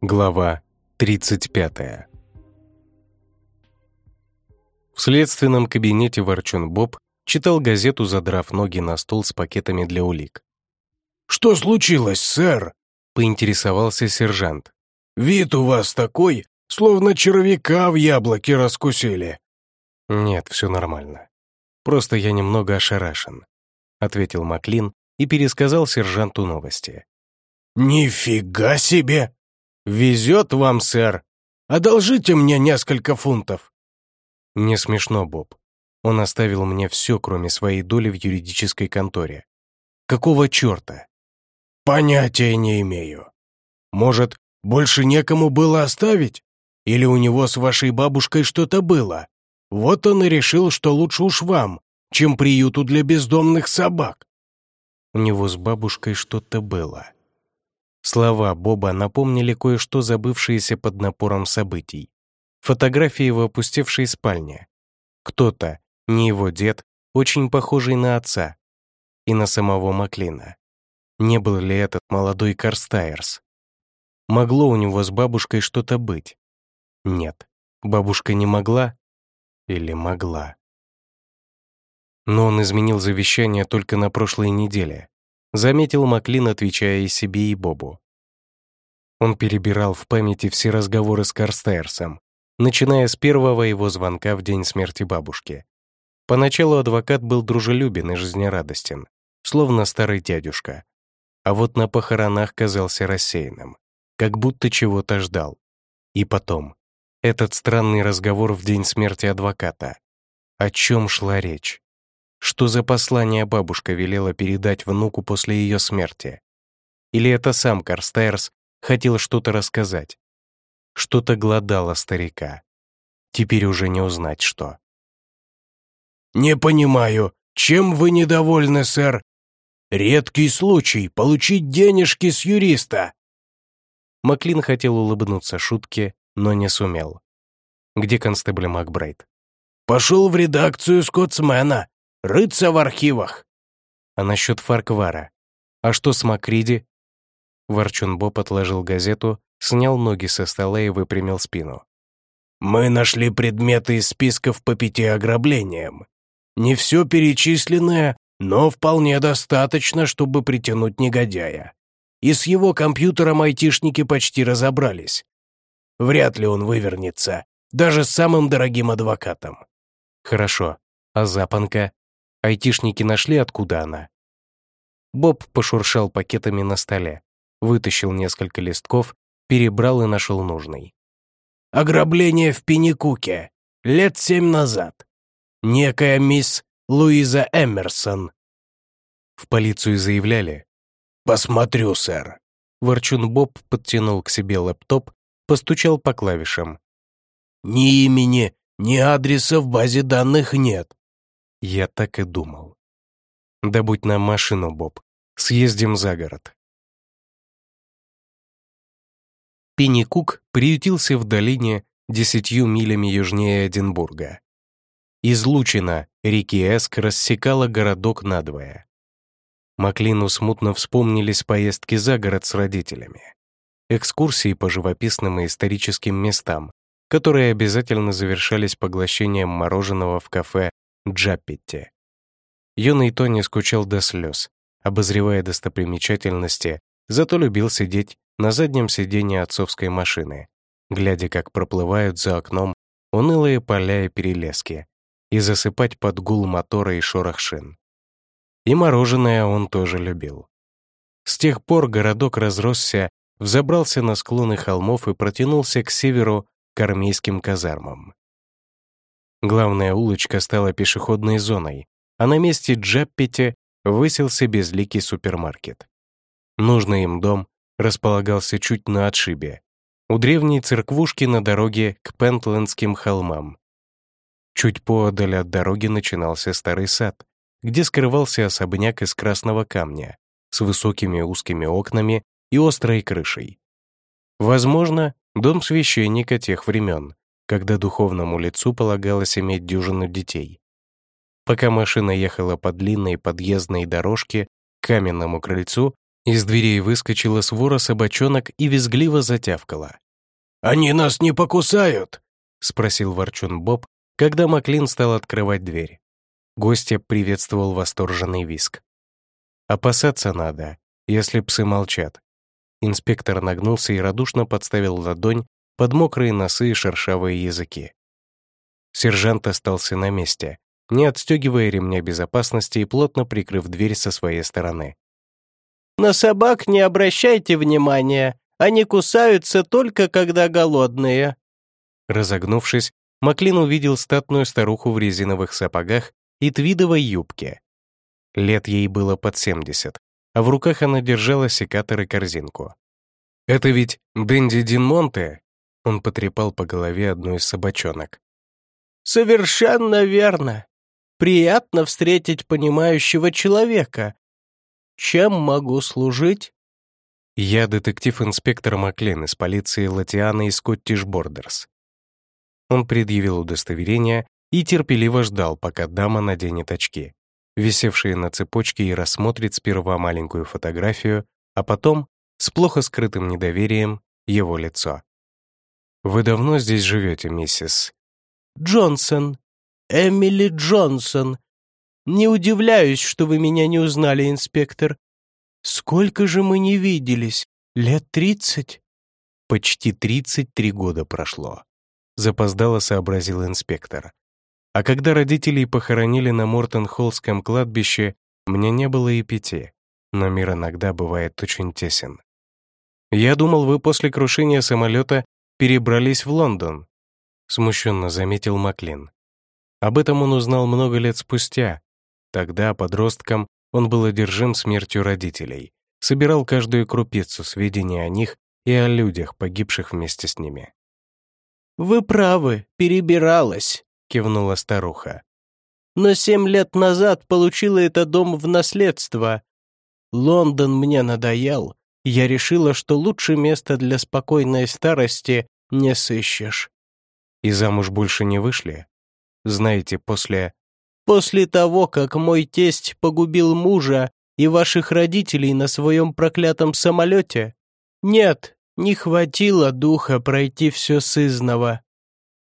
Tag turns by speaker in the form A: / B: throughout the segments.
A: Глава 35 В следственном кабинете Ворчун Боб читал газету, задрав ноги на стол с пакетами для улик.
B: «Что случилось, сэр?» — поинтересовался сержант. «Вид у вас такой, словно червяка в яблоке раскусили».
A: «Нет, все нормально. Просто я немного ошарашен», — ответил Маклин и пересказал сержанту новости.
B: «Нифига себе! Везет вам, сэр! Одолжите мне несколько фунтов!»
A: «Не смешно, Боб. Он оставил мне все, кроме своей доли в юридической конторе. Какого черта?»
B: «Понятия не имею. Может, больше некому было оставить? Или у него с вашей бабушкой что-то было? Вот он и решил, что лучше уж вам, чем приюту для бездомных собак».
A: У него с бабушкой что-то было. Слова Боба напомнили кое-что забывшееся под напором событий. Фотографии в опустевшей спальне. Кто-то, не его дед, очень похожий на отца. И на самого Маклина. Не был ли этот молодой Карстайерс? Могло у него с бабушкой что-то быть? Нет, бабушка не могла или могла. Но он изменил завещание только на прошлой неделе. Заметил Маклин, отвечая и себе, и Бобу. Он перебирал в памяти все разговоры с Карстайерсом, начиная с первого его звонка в день смерти бабушки. Поначалу адвокат был дружелюбен и жизнерадостен, словно старый дядюшка. А вот на похоронах казался рассеянным, как будто чего-то ждал. И потом, этот странный разговор в день смерти адвоката. О чем шла речь? Что за послание бабушка велела передать внуку после ее смерти? Или это сам Карстайрс хотел что-то рассказать? Что-то гладало старика. Теперь уже не узнать, что.
B: «Не понимаю, чем вы недовольны, сэр? Редкий случай получить денежки с юриста».
A: Маклин хотел улыбнуться шутке, но не сумел. Где констебль Макбрайт?
B: «Пошел в редакцию Скотсмена, рыться в архивах».
A: «А насчет Фарквара? А что с Макриди?» Ворчун Боб отложил газету, снял ноги со стола и выпрямил спину.
B: «Мы нашли предметы из списков по пяти ограблениям. Не все перечисленное, но вполне достаточно, чтобы притянуть негодяя. И с его компьютером айтишники почти разобрались. Вряд ли он вывернется, даже с самым дорогим адвокатом.
A: Хорошо. А запонка? Айтишники нашли, откуда она? Боб пошуршал пакетами на столе, вытащил несколько листков, перебрал и нашел нужный.
B: «Ограбление в Пеникуке. Лет семь назад. Некая мисс Луиза Эмерсон».
A: В полицию заявляли.
B: «Посмотрю, сэр».
A: Ворчун Боб подтянул к себе лэптоп постучал по клавишам.
B: «Ни имени, ни адреса в базе данных нет».
A: Я так и думал. Да будь нам машину, Боб. Съездим за город. Пенни Кук приютился в долине десятью милями южнее Эдинбурга. Излучина реки Эск рассекала городок надвое. Маклину смутно вспомнились поездки за город с родителями экскурсии по живописным и историческим местам, которые обязательно завершались поглощением мороженого в кафе Джаппетти. Юный Тони скучал до слез, обозревая достопримечательности, зато любил сидеть на заднем сиденье отцовской машины, глядя, как проплывают за окном унылые поля и перелески, и засыпать под гул мотора и шорох шин. И мороженое он тоже любил. С тех пор городок разросся взобрался на склоны холмов и протянулся к северу к армейским казармам. Главная улочка стала пешеходной зоной, а на месте Джаппете высился безликий супермаркет. Нужный им дом располагался чуть на отшибе, у древней церквушки на дороге к Пентлендским холмам. Чуть поодаль от дороги начинался старый сад, где скрывался особняк из красного камня с высокими узкими окнами и острой крышей. Возможно, дом священника тех времен, когда духовному лицу полагалось иметь дюжину детей. Пока машина ехала по длинной подъездной дорожке к каменному крыльцу, из дверей выскочила свора собачонок и визгливо затявкала.
B: «Они нас не покусают?»
A: — спросил ворчун Боб, когда Маклин стал открывать дверь. Гостя приветствовал восторженный виск. «Опасаться надо, если псы молчат». Инспектор нагнулся и радушно подставил ладонь под мокрые носы и шершавые языки. Сержант остался на месте, не отстегивая ремня безопасности и плотно прикрыв дверь со своей стороны.
C: «На собак не обращайте внимания, они кусаются только когда голодные».
A: Разогнувшись, Маклин увидел статную старуху в резиновых сапогах и твидовой юбке. Лет ей было под 70, а в руках она держала секатор и корзинку. «Это ведь Дэнди Дин Монте?» Он потрепал по голове одну из собачонок.
C: «Совершенно верно. Приятно встретить понимающего человека. Чем могу служить?»
A: «Я детектив-инспектор Маклин из полиции Латиана и Скоттиш Бордерс. Он предъявил удостоверение и терпеливо ждал, пока дама наденет очки, висевшие на цепочке, и рассмотрит сперва маленькую фотографию, а потом, с плохо скрытым недоверием, его лицо. «Вы давно здесь живете, миссис?»
C: «Джонсон. Эмили Джонсон. Не удивляюсь, что вы меня не узнали, инспектор. Сколько же мы не виделись? Лет тридцать?»
A: Почти тридцать три года прошло запоздало сообразил инспектор. А когда родителей похоронили на Мортон-Холлском кладбище, мне не было и пяти, но мир иногда бывает очень тесен. Я думал, вы после крушения самолета перебрались в Лондон, смущенно заметил Маклин. Об этом он узнал много лет спустя. Тогда, подростком, он был одержим смертью родителей, собирал каждую крупицу сведений о них и о людях, погибших вместе с ними.
C: «Вы правы, перебиралась», — кивнула старуха. «Но семь лет назад получила этот дом в наследство. Лондон мне надоел. Я решила, что лучше места для спокойной старости не сыщешь».
A: «И замуж больше не вышли? Знаете, после...»
C: «После того, как мой тесть погубил мужа и ваших родителей на своем проклятом самолете? Нет, не хватило духа пройти все сызново.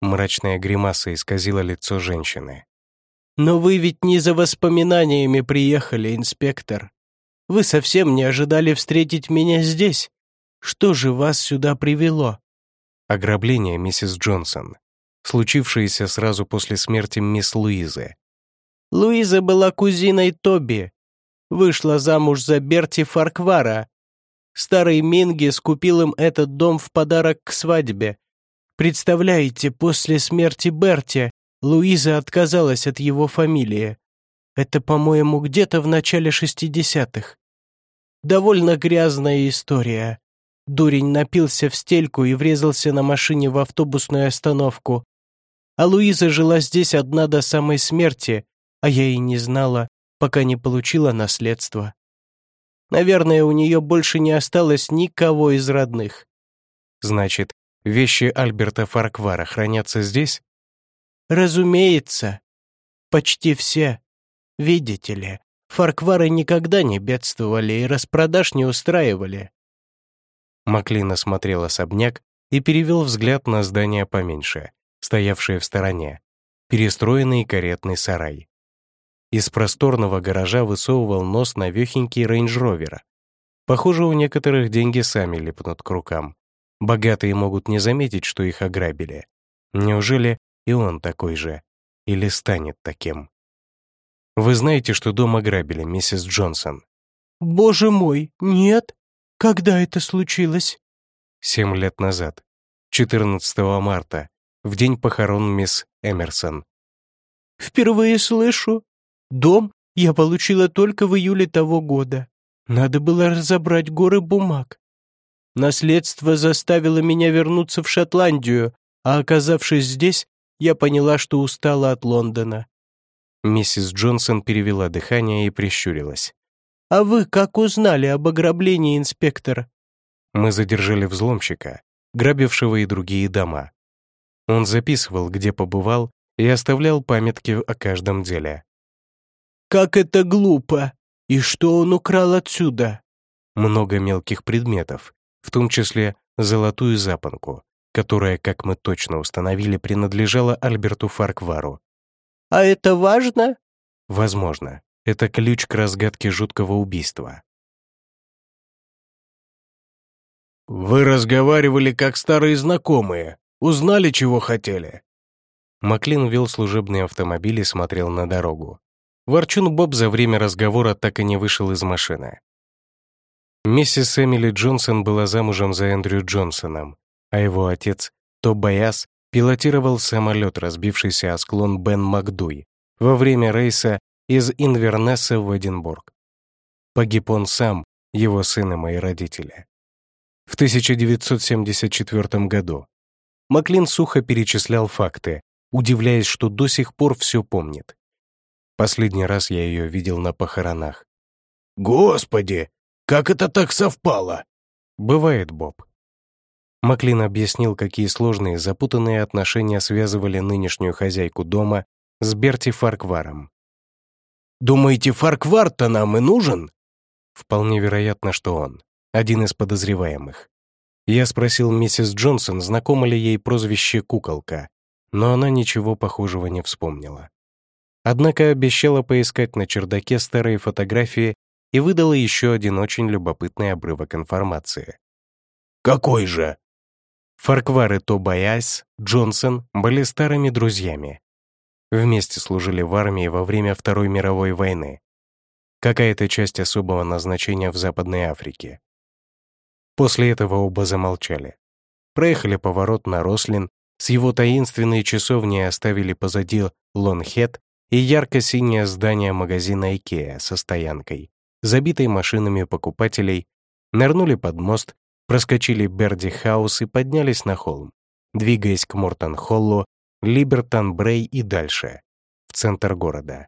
A: Мрачная гримаса исказила лицо женщины.
C: «Но вы ведь не за воспоминаниями приехали, инспектор. Вы совсем не ожидали встретить меня здесь. Что же вас сюда привело?»
A: Ограбление миссис Джонсон, случившееся сразу после смерти мисс Луизы.
C: Луиза была кузиной Тоби. Вышла замуж за Берти Фарквара, Старый Минги скупил им этот дом в подарок к свадьбе. Представляете, после смерти Берти Луиза отказалась от его фамилии. Это, по-моему, где-то в начале шестидесятых. Довольно грязная история. Дурень напился в стельку и врезался на машине в автобусную остановку. А Луиза жила здесь одна до самой смерти, а я и не знала, пока не получила наследство. Наверное, у нее больше не осталось никого из родных.
A: Значит, вещи Альберта Фарквара хранятся здесь?
C: Разумеется. Почти все. Видите ли, Фарквары никогда не бедствовали и распродаж не устраивали.
A: Маклин осмотрел особняк и перевел взгляд на здание поменьше, стоявшее в стороне, перестроенный каретный сарай. Из просторного гаража высовывал нос новехонький Range Rover. Похоже, у некоторых деньги сами липнут к рукам. Богатые могут не заметить, что их ограбили. Неужели и он такой же? Или станет таким? Вы знаете, что дом ограбили, миссис Джонсон?
C: Боже мой, нет. Когда это случилось?
A: Семь лет назад. 14 марта, в день похорон мисс Эмерсон.
C: Впервые слышу. Дом я получила только в июле того года. Надо было разобрать горы бумаг. Наследство заставило меня вернуться в Шотландию, а оказавшись здесь, я поняла, что устала от Лондона.
A: Миссис Джонсон перевела дыхание и прищурилась.
C: «А вы как узнали об ограблении, инспектор?»
A: Мы задержали взломщика, грабившего и другие дома. Он записывал, где побывал, и оставлял памятки о каждом деле.
C: Как это глупо! И что он украл отсюда?»
A: Много мелких предметов, в том числе золотую запонку, которая, как мы точно установили, принадлежала Альберту Фарквару.
C: «А это важно?»
A: Возможно, это ключ к разгадке жуткого убийства.
B: «Вы разговаривали как старые знакомые. Узнали, чего хотели?»
A: Маклин вел служебный автомобиль и смотрел на дорогу. Ворчун Боб за время разговора так и не вышел из машины. Миссис Эмили Джонсон была замужем за Эндрю Джонсоном, а его отец, Тобаяс, пилотировал самолет, разбившийся о склон Бен Макдуй во время рейса из Инвернесса в Эдинбург. Погиб он сам, его сын и мои родители. В 1974 году Маклин сухо перечислял факты, удивляясь, что до сих пор все помнит. Последний раз я ее видел на похоронах.
B: «Господи, как это так совпало?»
A: «Бывает, Боб». Маклин объяснил, какие сложные, запутанные отношения связывали нынешнюю хозяйку дома с Берти Фаркваром.
B: «Думаете, Фарквар-то нам и нужен?»
A: Вполне вероятно, что он, один из подозреваемых. Я спросил миссис Джонсон, знакомо ли ей прозвище «куколка», но она ничего похожего не вспомнила. Однако обещала поискать на чердаке старые фотографии и выдала еще один очень любопытный обрывок информации.
B: «Какой же?»
A: Фарквар и Тобайас Джонсон были старыми друзьями. Вместе служили в армии во время Второй мировой войны. Какая-то часть особого назначения в Западной Африке. После этого оба замолчали. Проехали поворот на Рослин, с его таинственной часовни оставили позади Лонхед и ярко-синее здание магазина Икеа со стоянкой, забитой машинами покупателей, нырнули под мост, проскочили Берди Хаус и поднялись на холм, двигаясь к Мортон-Холлу, Либертон-Брей и дальше, в центр города.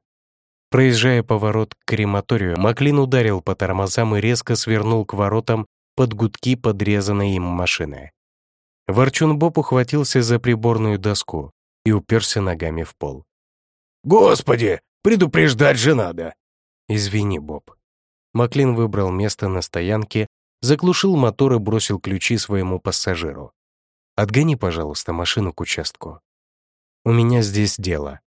A: Проезжая поворот к крематорию, Маклин ударил по тормозам и резко свернул к воротам под гудки подрезанной им машины. Ворчун Боб ухватился за приборную доску и уперся ногами в пол.
B: «Господи, предупреждать же надо!»
A: «Извини, Боб». Маклин выбрал место на стоянке, заглушил мотор и бросил ключи своему пассажиру. «Отгони, пожалуйста, машину к участку. У меня здесь дело».